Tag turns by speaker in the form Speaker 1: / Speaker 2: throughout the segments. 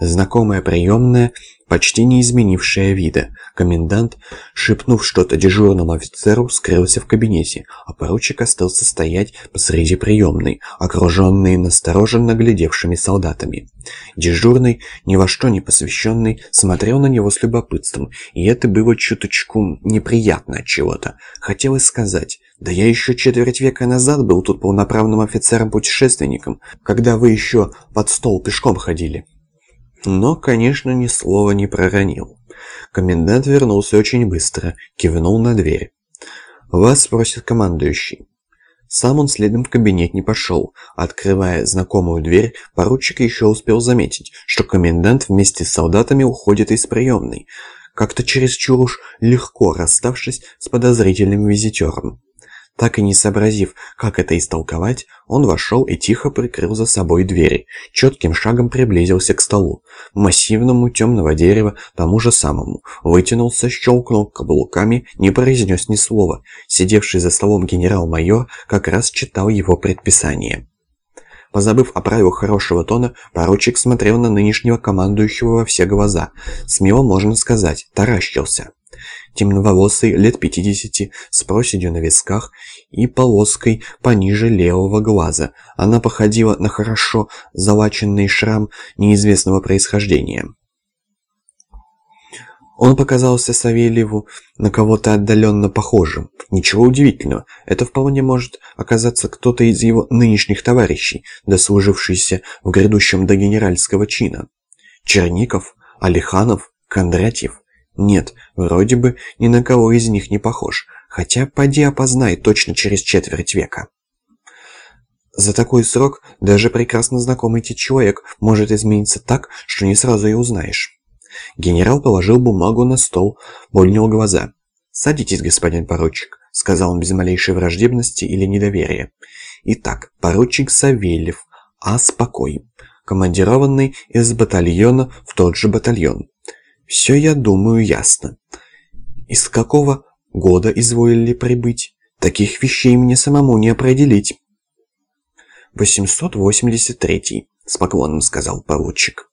Speaker 1: Знакомая приемная, почти не изменившая вида. Комендант, шепнув что-то дежурному офицеру, скрылся в кабинете, а поручик остался стоять посреди приемной, окруженный настороженно глядевшими солдатами. Дежурный, ни во что не посвященный, смотрел на него с любопытством, и это было чуточку неприятно от чего-то. Хотелось сказать, да я еще четверть века назад был тут полноправным офицером-путешественником, когда вы еще под стол пешком ходили. Но, конечно, ни слова не проронил. Комендант вернулся очень быстро, кивнул на дверь. «Вас спросит командующий». Сам он следом в кабинет не пошел. Открывая знакомую дверь, поручик еще успел заметить, что комендант вместе с солдатами уходит из приемной, как-то чересчур уж легко расставшись с подозрительным визитером. Так и не сообразив, как это истолковать, он вошел и тихо прикрыл за собой двери, четким шагом приблизился к столу, массивному темного дерева, тому же самому, вытянулся, щелкнул каблуками, не произнес ни слова. Сидевший за столом генерал-майор как раз читал его предписание. Позабыв о правилах хорошего тона, поручик смотрел на нынешнего командующего во все глаза. Смело можно сказать, таращился темноволосый, лет 50, с проседью на висках и полоской пониже левого глаза. Она походила на хорошо залаченный шрам неизвестного происхождения. Он показался Савельеву на кого-то отдаленно похожим. Ничего удивительного, это вполне может оказаться кто-то из его нынешних товарищей, дослужившийся в грядущем до генеральского чина. Черников, Алиханов, Кондратьев. Нет, вроде бы ни на кого из них не похож, хотя поди опознай точно через четверть века. За такой срок даже прекрасно знакомый тебе человек может измениться так, что не сразу и узнаешь. Генерал положил бумагу на стол, поднял глаза. «Садитесь, господин поручик», — сказал он без малейшей враждебности или недоверия. «Итак, поручик Савельев, а спокой, командированный из батальона в тот же батальон. Все, я думаю, ясно. Из какого года изволили прибыть? Таких вещей мне самому не определить. 883, с поклоном сказал поручик.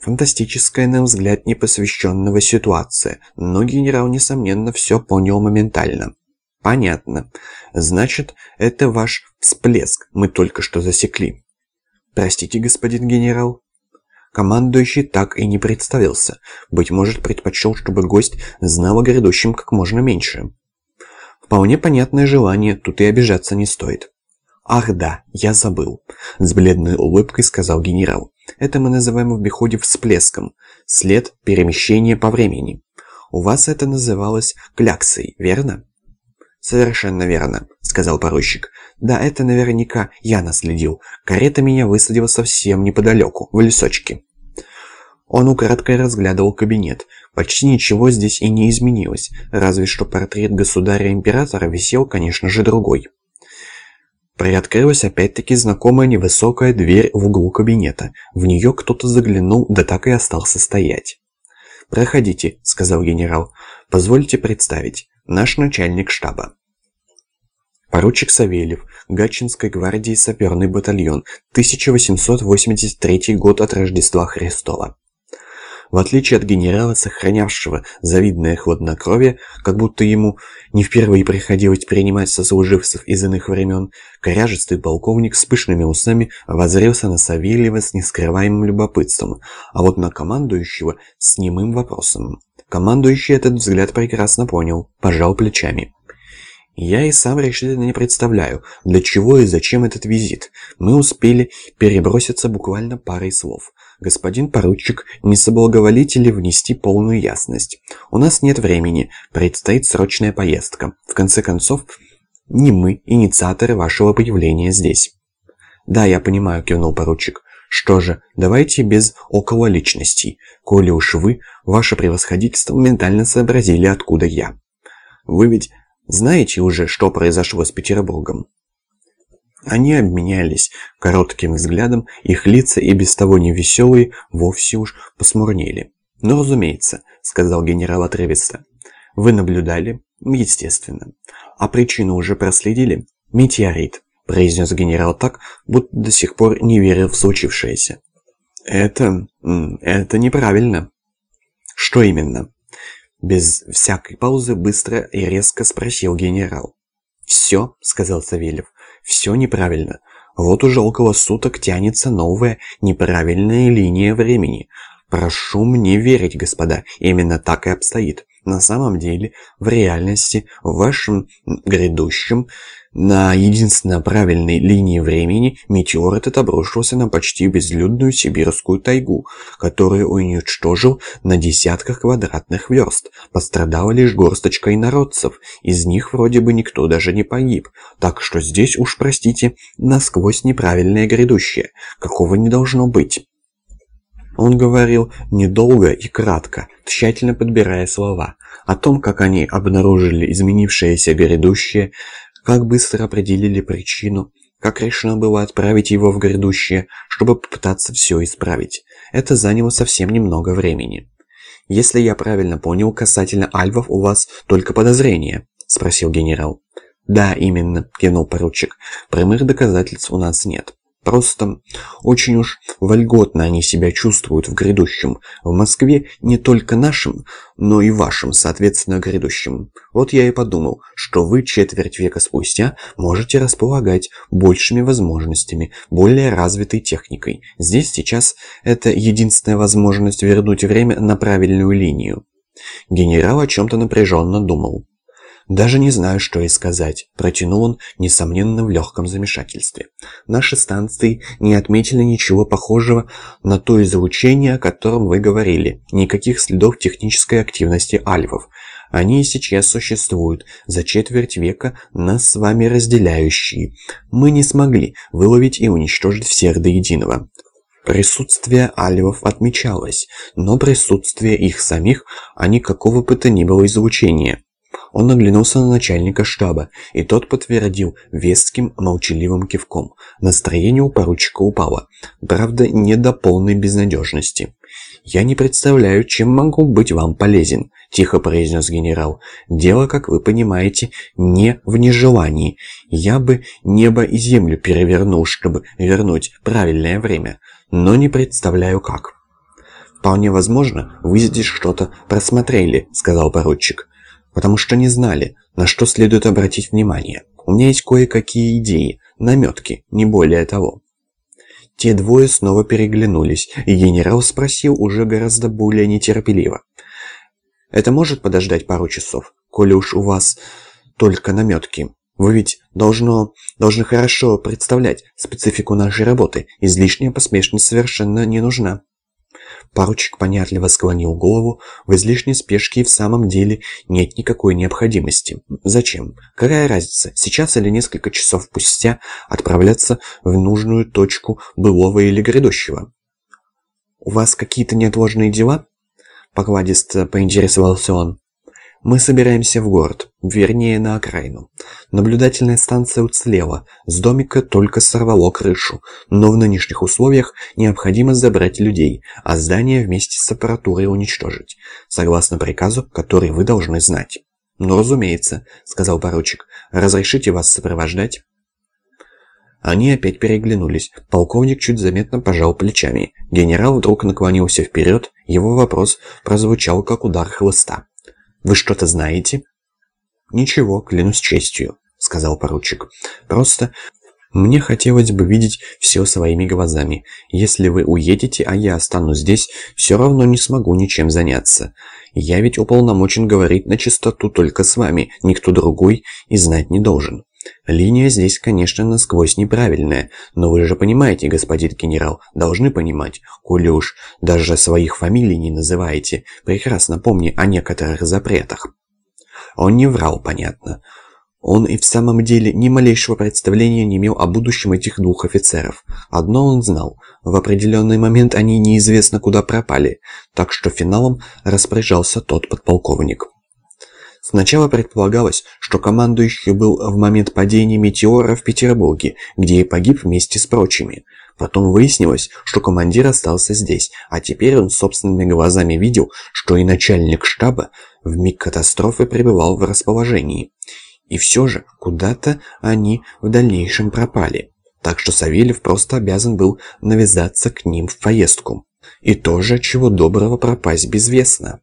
Speaker 1: Фантастическая, на взгляд непосвященного ситуация, но генерал, несомненно, все понял моментально. Понятно. Значит, это ваш всплеск мы только что засекли. Простите, господин генерал, Командующий так и не представился. Быть может, предпочел, чтобы гость знал о грядущем как можно меньше. Вполне понятное желание, тут и обижаться не стоит. «Ах да, я забыл», — с бледной улыбкой сказал генерал. «Это мы называем в обиходе всплеском. След перемещения по времени. У вас это называлось кляксой, верно?» «Совершенно верно», — сказал поручик. «Да, это наверняка я наследил. Карета меня высадила совсем неподалеку, в лесочке». Он украдкой разглядывал кабинет. Почти ничего здесь и не изменилось, разве что портрет государя-императора висел, конечно же, другой. Приоткрылась опять-таки знакомая невысокая дверь в углу кабинета. В нее кто-то заглянул, да так и остался стоять. «Проходите», — сказал генерал. «Позвольте представить. Наш начальник штаба». Поручик Савельев, Гатчинской гвардии саперный батальон, 1883 год от Рождества Христова. В отличие от генерала, сохранявшего завидное хладнокровие, как будто ему не впервые приходилось принимать сослуживцев из иных времен, коряжистый полковник с пышными усами возрился на Савельева с нескрываемым любопытством, а вот на командующего с немым вопросом. Командующий этот взгляд прекрасно понял, пожал плечами. Я и сам решительно не представляю, для чего и зачем этот визит. Мы успели переброситься буквально парой слов. Господин поручик, не соблаговолите ли внести полную ясность? У нас нет времени, предстоит срочная поездка. В конце концов, не мы инициаторы вашего появления здесь. Да, я понимаю, кивнул поручик. Что же, давайте без около личностей. Коли уж вы, ваше превосходительство, ментально сообразили, откуда я. Вы ведь знаете уже, что произошло с Петербургом? Они обменялись коротким взглядом, их лица и без того невеселые вовсе уж посмурнели. «Ну, разумеется», — сказал генерал отрывисто. «Вы наблюдали?» «Естественно». «А причину уже проследили?» «Метеорит», — произнес генерал так, будто до сих пор не верил в случившееся. Это... это неправильно. Что именно? Без всякой паузы быстро и резко спросил генерал. «Все», — сказал Савельев, — «все неправильно. Вот уже около суток тянется новая неправильная линия времени. Прошу мне верить, господа, именно так и обстоит. На самом деле, в реальности, в вашем грядущем, на единственно правильной линии времени метеор этот обрушился на почти безлюдную сибирскую тайгу, которую уничтожил на десятках квадратных верст. Пострадала лишь горсточка инородцев, из них вроде бы никто даже не погиб, так что здесь уж, простите, насквозь неправильное грядущее, какого не должно быть. Он говорил недолго и кратко, тщательно подбирая слова, о том, как они обнаружили изменившееся грядущее, как быстро определили причину, как решено было отправить его в грядущее, чтобы попытаться все исправить. Это заняло совсем немного времени. «Если я правильно понял, касательно альвов у вас только подозрения?» – спросил генерал. «Да, именно», – кивнул поручик. «Прямых доказательств у нас нет». Просто очень уж вольготно они себя чувствуют в грядущем. В Москве не только нашим, но и вашим, соответственно, грядущим. Вот я и подумал, что вы четверть века спустя можете располагать большими возможностями, более развитой техникой. Здесь сейчас это единственная возможность вернуть время на правильную линию. Генерал о чем-то напряженно думал. «Даже не знаю, что и сказать», – протянул он, несомненно, в легком замешательстве. «Наши станции не отметили ничего похожего на то излучение, о котором вы говорили. Никаких следов технической активности альвов. Они и сейчас существуют, за четверть века нас с вами разделяющие. Мы не смогли выловить и уничтожить всех до единого. Присутствие альвов отмечалось, но присутствие их самих, а никакого бы то было излучения. Он оглянулся на начальника штаба, и тот подтвердил веским, молчаливым кивком. Настроение у поручика упало, правда, не до полной безнадежности. «Я не представляю, чем могу быть вам полезен», – тихо произнес генерал. «Дело, как вы понимаете, не в нежелании. Я бы небо и землю перевернул, чтобы вернуть правильное время, но не представляю как». «Вполне возможно, вы здесь что-то просмотрели», – сказал поручик потому что не знали, на что следует обратить внимание. У меня есть кое-какие идеи, наметки, не более того». Те двое снова переглянулись, и генерал спросил уже гораздо более нетерпеливо. «Это может подождать пару часов, коли уж у вас только наметки? Вы ведь должно, должны хорошо представлять специфику нашей работы, излишняя поспешность совершенно не нужна». Поручик понятливо склонил голову. В излишней спешке и в самом деле нет никакой необходимости. Зачем? Какая разница, сейчас или несколько часов спустя отправляться в нужную точку былого или грядущего? «У вас какие-то неотложные дела?» Покладисто поинтересовался он. Мы собираемся в город, вернее на окраину. Наблюдательная станция уцелела, с домика только сорвало крышу, но в нынешних условиях необходимо забрать людей, а здание вместе с аппаратурой уничтожить, согласно приказу, который вы должны знать. «Ну, разумеется», — сказал поручик, — «разрешите вас сопровождать?» Они опять переглянулись. Полковник чуть заметно пожал плечами. Генерал вдруг наклонился вперед, его вопрос прозвучал как удар хлыста. Вы что-то знаете?» «Ничего, клянусь честью», — сказал поручик. «Просто мне хотелось бы видеть все своими глазами. Если вы уедете, а я останусь здесь, все равно не смогу ничем заняться. Я ведь уполномочен говорить на чистоту только с вами, никто другой и знать не должен. Линия здесь, конечно, насквозь неправильная, но вы же понимаете, господин генерал, должны понимать, коли даже своих фамилий не называете, прекрасно помни о некоторых запретах. Он не врал, понятно. Он и в самом деле ни малейшего представления не имел о будущем этих двух офицеров. Одно он знал, в определенный момент они неизвестно куда пропали, так что финалом распоряжался тот подполковник. Сначала предполагалось, что командующий был в момент падения метеора в Петербурге, где и погиб вместе с прочими. Потом выяснилось, что командир остался здесь, а теперь он собственными глазами видел, что и начальник штаба в миг катастрофы пребывал в расположении. И все же куда-то они в дальнейшем пропали. так что Савельев просто обязан был навязаться к ним в поездку. И тоже, чего доброго, пропасть безвестно.